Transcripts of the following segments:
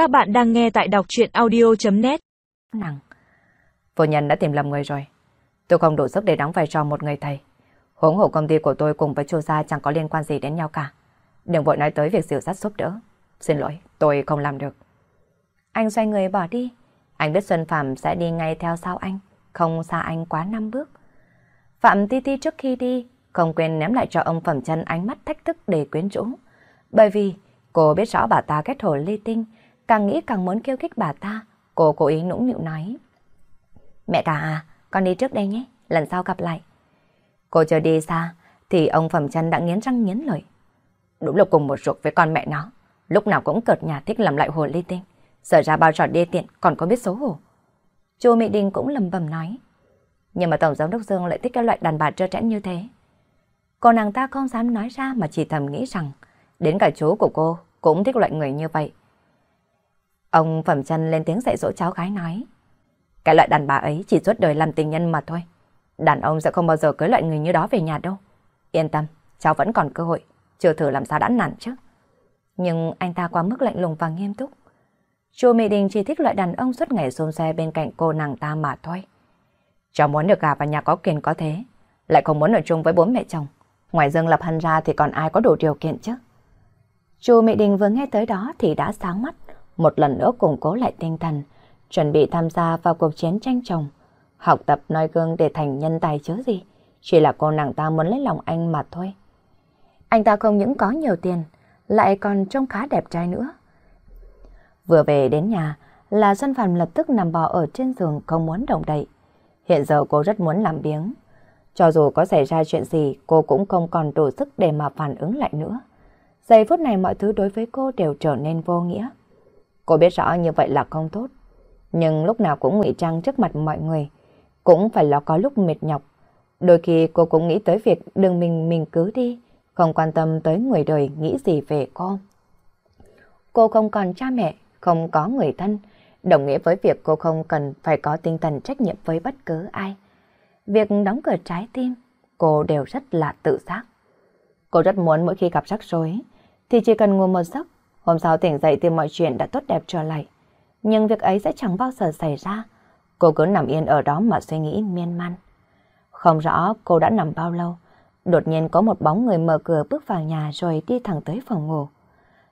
Các bạn đang nghe tại đọc chuyện audio.net Nàng Vô nhân đã tìm lầm người rồi. Tôi không đủ sức để đóng vai trò một người thầy. Huống hộ công ty của tôi cùng với chu gia chẳng có liên quan gì đến nhau cả. Đừng vội nói tới việc dìu dắt giúp đỡ. Xin lỗi, tôi không làm được. Anh xoay người bỏ đi. Anh biết Xuân Phạm sẽ đi ngay theo sau anh, không xa anh quá năm bước. Phạm Ti Ti trước khi đi, không quên ném lại cho ông Phẩm chân ánh mắt thách thức để quyến rũ. Bởi vì cô biết rõ bà ta kết hồ ly tinh, càng nghĩ càng muốn kêu khích bà ta. Cô cố ý nũng nịu nói. Mẹ cả à, con đi trước đây nhé, lần sau gặp lại. Cô chờ đi xa, thì ông Phẩm chân đã nghiến răng nghiến lợi. Đúng là cùng một ruột với con mẹ nó, lúc nào cũng cợt nhà thích làm lại hồ ly tinh. Sợ ra bao trò đê tiện còn có biết xấu hổ. Chu Mỹ Đình cũng lầm bầm nói. Nhưng mà Tổng giám đốc Dương lại thích cái loại đàn bà trơ trẽn như thế. Còn nàng ta không dám nói ra mà chỉ thầm nghĩ rằng đến cả chú của cô cũng thích loại người như vậy. Ông Phẩm chân lên tiếng dạy dỗ cháu gái nói. Cái loại đàn bà ấy chỉ suốt đời làm tình nhân mà thôi. Đàn ông sẽ không bao giờ cưới loại người như đó về nhà đâu. Yên tâm, cháu vẫn còn cơ hội. Chưa thử làm sao đã nản chứ. Nhưng anh ta quá mức lạnh lùng và nghiêm túc. Chu Mỹ Đình chỉ thích loại đàn ông suốt ngày xôn xe bên cạnh cô nàng ta mà thôi. Cháu muốn được gả vào nhà có quyền có thế, lại không muốn ở chung với bố mẹ chồng. Ngoài Dương Lập Hân ra thì còn ai có đủ điều kiện chứ? Chu Mỹ Đình vừa nghe tới đó thì đã sáng mắt, một lần nữa củng cố lại tinh thần, chuẩn bị tham gia vào cuộc chiến tranh chồng. Học tập noi gương để thành nhân tài chứ gì, chỉ là cô nàng ta muốn lấy lòng anh mà thôi. Anh ta không những có nhiều tiền, lại còn trông khá đẹp trai nữa. Vừa về đến nhà là Xuân Phạm lập tức nằm bò ở trên giường không muốn động đậy. Hiện giờ cô rất muốn làm biếng. Cho dù có xảy ra chuyện gì, cô cũng không còn đủ sức để mà phản ứng lại nữa. Giây phút này mọi thứ đối với cô đều trở nên vô nghĩa. Cô biết rõ như vậy là không tốt. Nhưng lúc nào cũng ngụy trang trước mặt mọi người, cũng phải là có lúc mệt nhọc. Đôi khi cô cũng nghĩ tới việc đừng mình mình cứ đi, không quan tâm tới người đời nghĩ gì về cô. Cô không còn cha mẹ, không có người thân, đồng nghĩa với việc cô không cần phải có tinh thần trách nhiệm với bất cứ ai. Việc đóng cửa trái tim, cô đều rất là tự giác. Cô rất muốn mỗi khi gặp rắc rối, thì chỉ cần ngồi một giấc, hôm sau tỉnh dậy thì mọi chuyện đã tốt đẹp trở lại. Nhưng việc ấy sẽ chẳng bao giờ xảy ra. Cô cứ nằm yên ở đó mà suy nghĩ miên man. Không rõ cô đã nằm bao lâu, đột nhiên có một bóng người mở cửa bước vào nhà rồi đi thẳng tới phòng ngủ.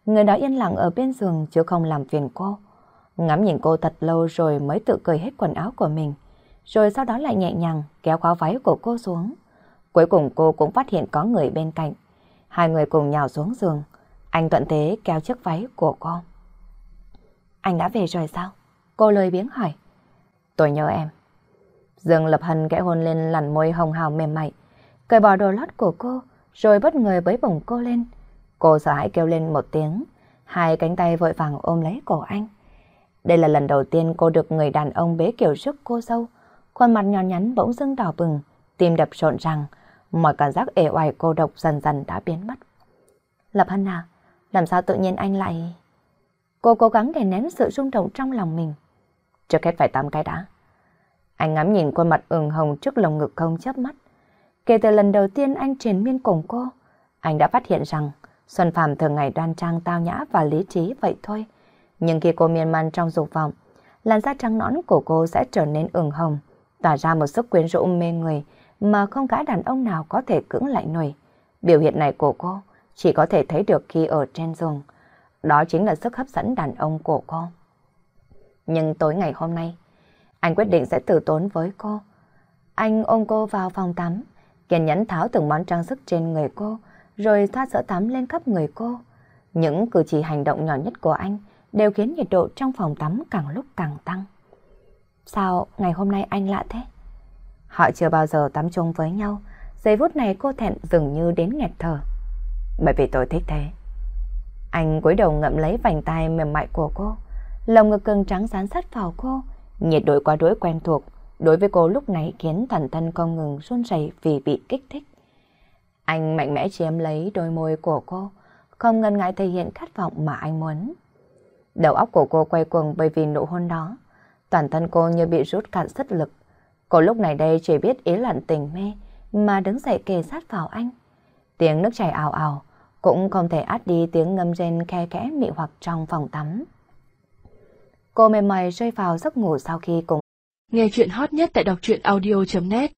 Người đó yên lặng ở bên giường chứ không làm phiền cô. Ngắm nhìn cô thật lâu rồi mới tự cởi hết quần áo của mình. Rồi sau đó lại nhẹ nhàng kéo khóa váy của cô xuống. Cuối cùng cô cũng phát hiện có người bên cạnh. Hai người cùng nhào xuống giường. Anh thuận thế kéo chiếc váy của cô. Anh đã về rồi sao? Cô lời biếng hỏi. Tôi nhớ em. Dương Lập Hân kẽ hôn lên lằn môi hồng hào mềm mại. Cởi bỏ đồ lót của cô, rồi bất ngờ bới bổng cô lên. Cô sợ hãi kêu lên một tiếng, hai cánh tay vội vàng ôm lấy cổ anh. Đây là lần đầu tiên cô được người đàn ông bế kiểu sức cô sâu, Khuôn mặt nhỏ nhắn bỗng dưng đỏ bừng, tim đập rộn ràng, mọi cảm giác ế oải cô độc dần dần đã biến mất. Lập Hân à, làm sao tự nhiên anh lại... Cô cố gắng để nén sự rung động trong lòng mình. Trước hết phải tắm cái đã. Anh ngắm nhìn khuôn mặt ửng hồng trước lồng ngực không chớp mắt. Kể từ lần đầu tiên anh truyền miên cùng cô, anh đã phát hiện rằng Xuân Phạm thường ngày đoan trang tao nhã và lý trí vậy thôi. Nhưng khi cô miên man trong dục vọng, làn da trắng nõn của cô sẽ trở nên ửng hồng, tỏa ra một sức quyến rũ mê người mà không cả đàn ông nào có thể cưỡng lại nổi. Biểu hiện này của cô chỉ có thể thấy được khi ở trên giường. Đó chính là sức hấp dẫn đàn ông của cô. Nhưng tối ngày hôm nay, anh quyết định sẽ tử tốn với cô. Anh ôm cô vào phòng tắm, kiên nhẫn tháo từng món trang sức trên người cô, rồi thoa sữa tắm lên khắp người cô. Những cử chỉ hành động nhỏ nhất của anh đều khiến nhiệt độ trong phòng tắm càng lúc càng tăng. Sao ngày hôm nay anh lạ thế? Họ chưa bao giờ tắm chung với nhau, giây phút này cô thẹn dường như đến nghẹt thở. Bởi vì tôi thích thế. Anh cúi đầu ngậm lấy vành tay mềm mại của cô, lồng ngực cưng trắng dán sát vào cô, nhiệt độ quá đối quen thuộc, đối với cô lúc này khiến thần thân không ngừng run rẩy vì bị kích thích. Anh mạnh mẽ chiếm lấy đôi môi của cô, không ngần ngại thể hiện khát vọng mà anh muốn. Đầu óc của cô quay cuồng bởi vì nụ hôn đó. Toàn thân cô như bị rút cạn sức lực. Cô lúc này đây chỉ biết ý lặn tình mê mà đứng dậy kề sát vào anh. Tiếng nước chảy ào ào cũng không thể át đi tiếng ngâm rên khe khẽ mị hoặc trong phòng tắm. Cô mềm mày rơi vào giấc ngủ sau khi cùng. Nghe chuyện hot nhất tại đọc truyện audio.net